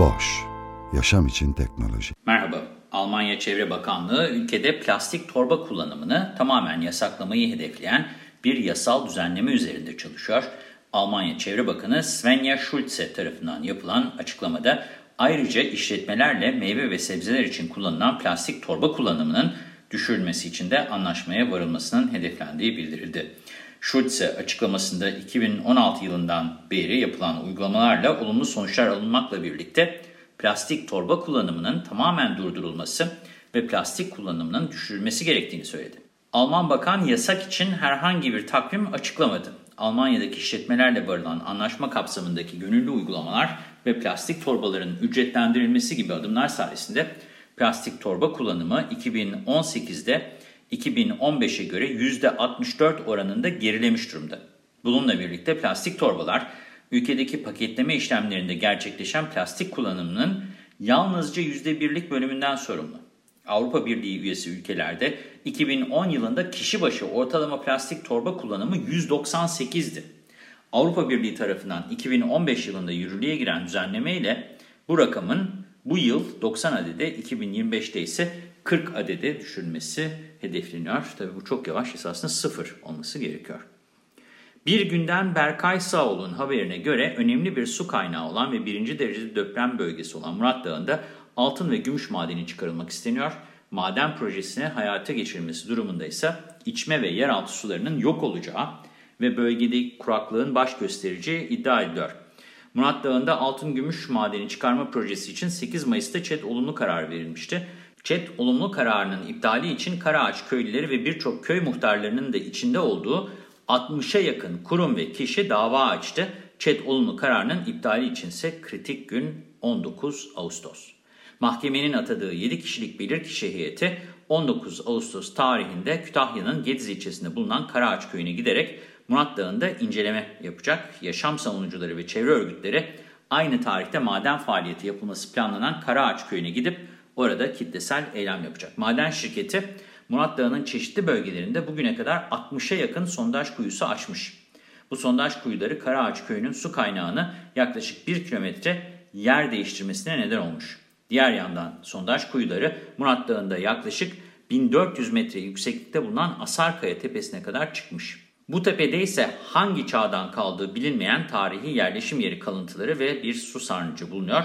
Boş, yaşam için teknoloji. Merhaba, Almanya Çevre Bakanlığı ülkede plastik torba kullanımını tamamen yasaklamayı hedefleyen bir yasal düzenleme üzerinde çalışıyor. Almanya Çevre Bakanı Svenja Schulze tarafından yapılan açıklamada ayrıca işletmelerle meyve ve sebzeler için kullanılan plastik torba kullanımının düşürülmesi için de anlaşmaya varılmasının hedeflendiği bildirildi. Schulze açıklamasında 2016 yılından beri yapılan uygulamalarla olumlu sonuçlar alınmakla birlikte plastik torba kullanımının tamamen durdurulması ve plastik kullanımının düşürülmesi gerektiğini söyledi. Alman bakan yasak için herhangi bir takvim açıklamadı. Almanya'daki işletmelerle varılan anlaşma kapsamındaki gönüllü uygulamalar ve plastik torbaların ücretlendirilmesi gibi adımlar sayesinde plastik torba kullanımı 2018'de 2015'e göre %64 oranında gerilemiş durumda. Bununla birlikte plastik torbalar ülkedeki paketleme işlemlerinde gerçekleşen plastik kullanımının yalnızca %1'lik bölümünden sorumlu. Avrupa Birliği üyesi ülkelerde 2010 yılında kişi başı ortalama plastik torba kullanımı 198'di. Avrupa Birliği tarafından 2015 yılında yürürlüğe giren düzenleme ile bu rakamın bu yıl 90 adede 2025'te ise 40 adede düşürülmesi hedefleniyor. Tabii bu çok yavaş esasında sıfır olması gerekiyor. Bir günden Berkay Sağol'un haberine göre önemli bir su kaynağı olan ve birinci derecede deprem bölgesi olan Murat Dağı'nda altın ve gümüş madeni çıkarılmak isteniyor. Maden projesine hayata geçirilmesi durumunda ise içme ve yeraltı sularının yok olacağı ve bölgede kuraklığın baş göstereceği iddia ediliyor. Murat Dağı'nda altın gümüş madeni çıkarma projesi için 8 Mayıs'ta ÇED olumlu karar verilmişti. ÇED olumlu kararının iptali için Karaağaç köylüleri ve birçok köy muhtarlarının da içinde olduğu 60'a yakın kurum ve kişi dava açtı. ÇED olumlu kararının iptali içinse kritik gün 19 Ağustos. Mahkemenin atadığı 7 kişilik bilirkişi heyeti 19 Ağustos tarihinde Kütahya'nın Gediz ilçesinde bulunan Karaağaç köyüne giderek Murat Dağı'nda inceleme yapacak. Yaşam savunucuları ve çevre örgütleri aynı tarihte maden faaliyeti yapılması planlanan Karaağaç köyüne gidip orada kitlesel eylem yapacak. Maden şirketi Murat Dağı'nın çeşitli bölgelerinde bugüne kadar 60'a yakın sondaj kuyusu açmış. Bu sondaj kuyuları Karaağaç köyünün su kaynağını yaklaşık 1 kilometre yer değiştirmesine neden olmuş. Diğer yandan sondaj kuyuları Murat Dağı'nda yaklaşık 1400 metre yükseklikte bulunan Asarkaya tepesine kadar çıkmış. Bu tepede ise hangi çağdan kaldığı bilinmeyen tarihi yerleşim yeri kalıntıları ve bir su sarnıcı bulunuyor.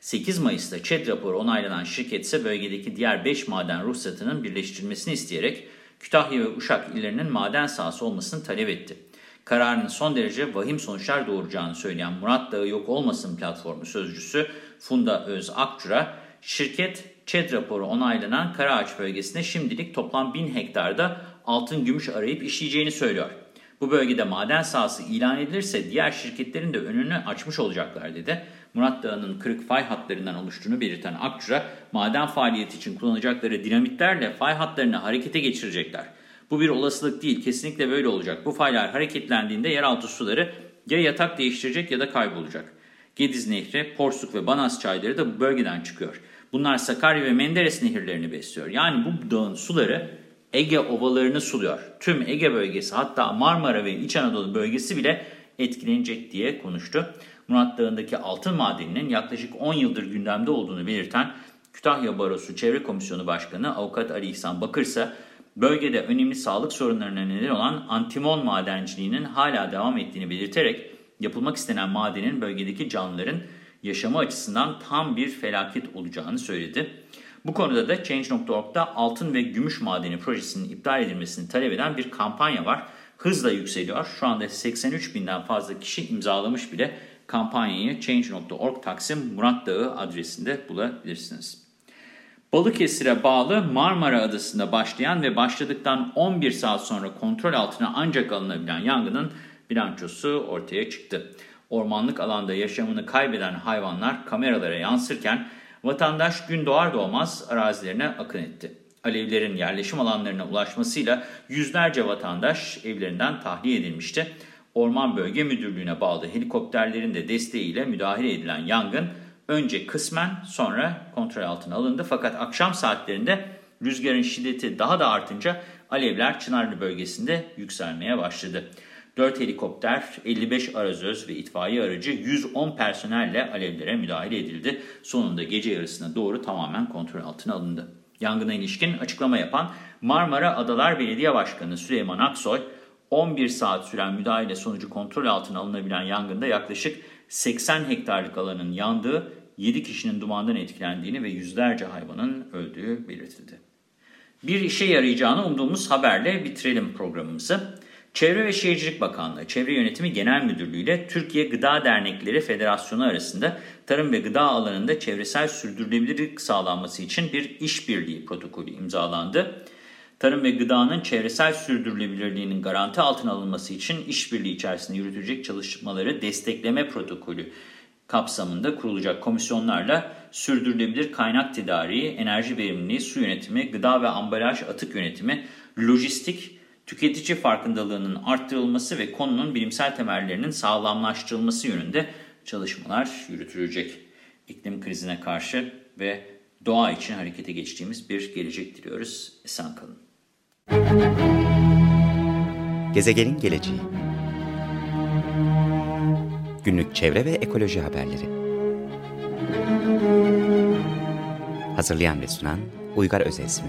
8 Mayıs'ta ÇED raporu onaylanan şirket ise bölgedeki diğer 5 maden ruhsatının birleştirilmesini isteyerek Kütahya ve Uşak illerinin maden sahası olmasını talep etti. Kararın son derece vahim sonuçlar doğuracağını söyleyen Murat Dağı Yok Olmasın platformu sözcüsü Funda Öz Akçura, şirket ÇED raporu onaylanan Karaağaç bölgesinde şimdilik toplam 1000 hektarda altın gümüş arayıp işleyeceğini söylüyor. Bu bölgede maden sahası ilan edilirse diğer şirketlerin de önünü açmış olacaklar dedi. Murat Dağı'nın kırık fay hatlarından oluştuğunu belirten Akçura, maden faaliyeti için kullanacakları dinamitlerle fay hatlarını harekete geçirecekler. Bu bir olasılık değil, kesinlikle böyle olacak. Bu faylar hareketlendiğinde yeraltı suları ya yatak değiştirecek ya da kaybolacak. Gediz Nehri, Porsuk ve Banas çayları da bu bölgeden çıkıyor. Bunlar Sakarya ve Menderes nehirlerini besliyor. Yani bu dağın suları Ege ovalarını suluyor. Tüm Ege bölgesi hatta Marmara ve İç Anadolu bölgesi bile etkilenecek diye konuştu. Murat Dağı'ndaki altın madeninin yaklaşık 10 yıldır gündemde olduğunu belirten Kütahya Barosu Çevre Komisyonu Başkanı Avukat Ali İhsan Bakır ise bölgede önemli sağlık sorunlarına neden olan antimon madenciliğinin hala devam ettiğini belirterek yapılmak istenen madenin bölgedeki canlıların yaşamı açısından tam bir felaket olacağını söyledi. Bu konuda da Change.org'da altın ve gümüş madeni projesinin iptal edilmesini talep eden bir kampanya var. Hızla yükseliyor. Şu anda 83 binden fazla kişi imzalamış bile kampanyayı Change.org Taksim Murat Dağı adresinde bulabilirsiniz. Balıkesir'e bağlı Marmara Adası'nda başlayan ve başladıktan 11 saat sonra kontrol altına ancak alınabilen yangının bilançosu ortaya çıktı. Ormanlık alanda yaşamını kaybeden hayvanlar kameralara yansırken vatandaş gün doğar doğmaz arazilerine akın etti. Alevlerin yerleşim alanlarına ulaşmasıyla yüzlerce vatandaş evlerinden tahliye edilmişti. Orman Bölge Müdürlüğü'ne bağlı helikopterlerin de desteğiyle müdahale edilen yangın önce kısmen sonra kontrol altına alındı. Fakat akşam saatlerinde rüzgarın şiddeti daha da artınca alevler Çınarlı bölgesinde yükselmeye başladı. 4 helikopter, 55 arazöz ve itfaiye aracı 110 personelle alevlere müdahale edildi. Sonunda gece yarısına doğru tamamen kontrol altına alındı. Yangına ilişkin açıklama yapan Marmara Adalar Belediye Başkanı Süleyman Aksoy, 11 saat süren müdahale sonucu kontrol altına alınabilen yangında yaklaşık 80 hektarlık alanın yandığı, 7 kişinin dumandan etkilendiğini ve yüzlerce hayvanın öldüğü belirtildi. Bir işe yarayacağını umduğumuz haberle bitirelim programımızı. Çevre ve Şehircilik Bakanlığı, Çevre Yönetimi Genel Müdürlüğü ile Türkiye Gıda Dernekleri Federasyonu arasında tarım ve gıda alanında çevresel sürdürülebilirlik sağlanması için bir işbirliği protokolü imzalandı. Tarım ve gıdanın çevresel sürdürülebilirliğinin garanti altına alınması için işbirliği içerisinde yürütecek çalışmaları destekleme protokolü kapsamında kurulacak komisyonlarla sürdürülebilir kaynak tedariği, enerji verimliliği, su yönetimi, gıda ve ambalaj atık yönetimi, lojistik, tüketici farkındalığının arttırılması ve konunun bilimsel temellerinin sağlamlaştırılması yönünde çalışmalar yürütülecek. İklim krizine karşı ve doğa için harekete geçtiğimiz bir gelecek diliyoruz. Esen kalın. Gezegenin geleceği Günlük çevre ve ekoloji haberleri Hazırlayan ve sunan Uygar Özesmi